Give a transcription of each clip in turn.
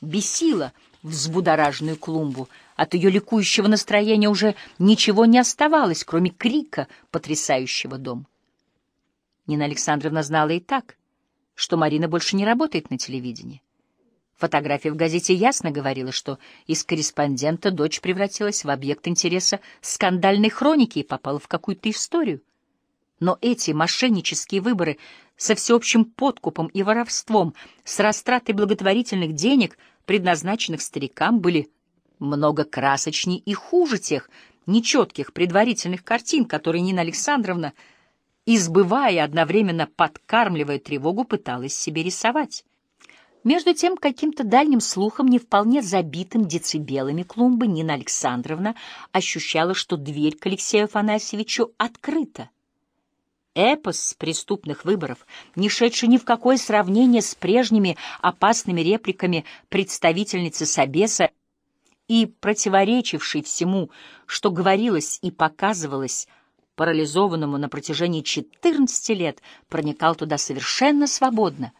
бесило взбудораженную клумбу. От ее ликующего настроения уже ничего не оставалось, кроме крика, потрясающего дом. Нина Александровна знала и так, что Марина больше не работает на телевидении. Фотография в газете ясно говорила, что из корреспондента дочь превратилась в объект интереса скандальной хроники и попала в какую-то историю. Но эти мошеннические выборы со всеобщим подкупом и воровством, с растратой благотворительных денег, предназначенных старикам, были много красочней и хуже тех нечетких предварительных картин, которые Нина Александровна, избывая одновременно подкармливая тревогу, пыталась себе рисовать. Между тем, каким-то дальним слухом, не вполне забитым децибелами клумбы, Нина Александровна ощущала, что дверь к Алексею Афанасьевичу открыта. Эпос преступных выборов, не шедший ни в какое сравнение с прежними опасными репликами представительницы Собеса и противоречивший всему, что говорилось и показывалось парализованному на протяжении 14 лет, проникал туда совершенно свободно —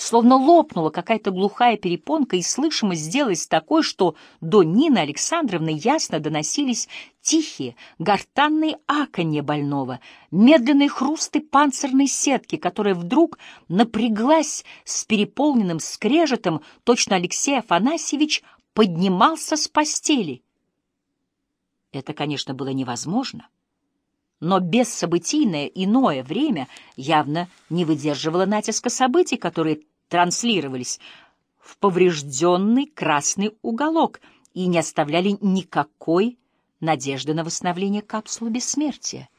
Словно лопнула какая-то глухая перепонка, и слышимость сделалась такой, что до Нины Александровны ясно доносились тихие, гортанные аканье больного, медленные хрусты панцирной сетки, которая вдруг напряглась с переполненным скрежетом, точно Алексей Афанасьевич поднимался с постели. Это, конечно, было невозможно но бессобытийное иное время явно не выдерживало натиска событий, которые транслировались в поврежденный красный уголок и не оставляли никакой надежды на восстановление капсулы бессмертия.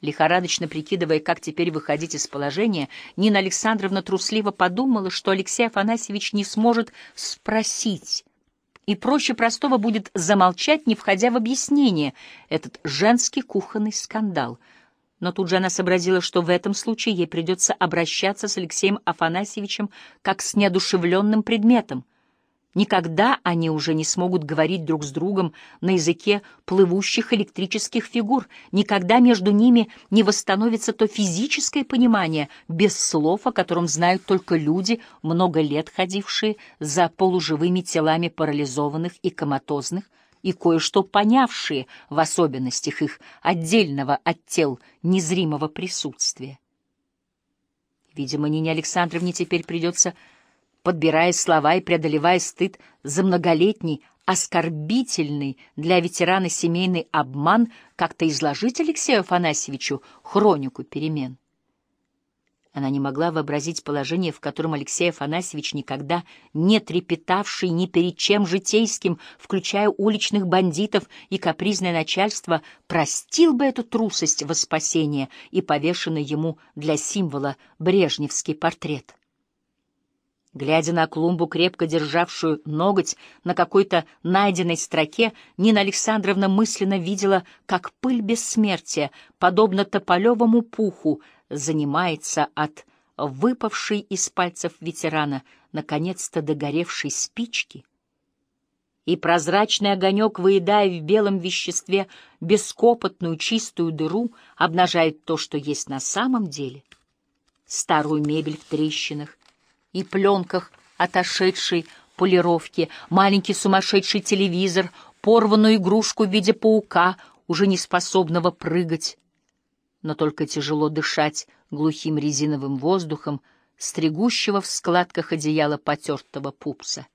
Лихорадочно прикидывая, как теперь выходить из положения, Нина Александровна трусливо подумала, что Алексей Афанасьевич не сможет спросить, и проще простого будет замолчать, не входя в объяснение, этот женский кухонный скандал. Но тут же она сообразила, что в этом случае ей придется обращаться с Алексеем Афанасьевичем как с неодушевленным предметом — Никогда они уже не смогут говорить друг с другом на языке плывущих электрических фигур, никогда между ними не восстановится то физическое понимание без слов, о котором знают только люди, много лет ходившие за полуживыми телами парализованных и коматозных, и кое-что понявшие в особенностях их отдельного от тел незримого присутствия. Видимо, Нине Александровне теперь придется подбирая слова и преодолевая стыд за многолетний, оскорбительный для ветерана семейный обман, как-то изложить Алексею Афанасьевичу хронику перемен. Она не могла вообразить положение, в котором Алексей Афанасьевич, никогда не трепетавший ни перед чем житейским, включая уличных бандитов и капризное начальство, простил бы эту трусость во спасение и повешенный ему для символа брежневский портрет. Глядя на клумбу, крепко державшую ноготь на какой-то найденной строке, Нина Александровна мысленно видела, как пыль бессмертия, подобно тополевому пуху, занимается от выпавшей из пальцев ветерана, наконец-то догоревшей спички. И прозрачный огонек, выедая в белом веществе бескопотную чистую дыру, обнажает то, что есть на самом деле. Старую мебель в трещинах, и пленках отошедшей полировки, маленький сумасшедший телевизор, порванную игрушку в виде паука, уже не способного прыгать, но только тяжело дышать глухим резиновым воздухом, стригущего в складках одеяла потертого пупса.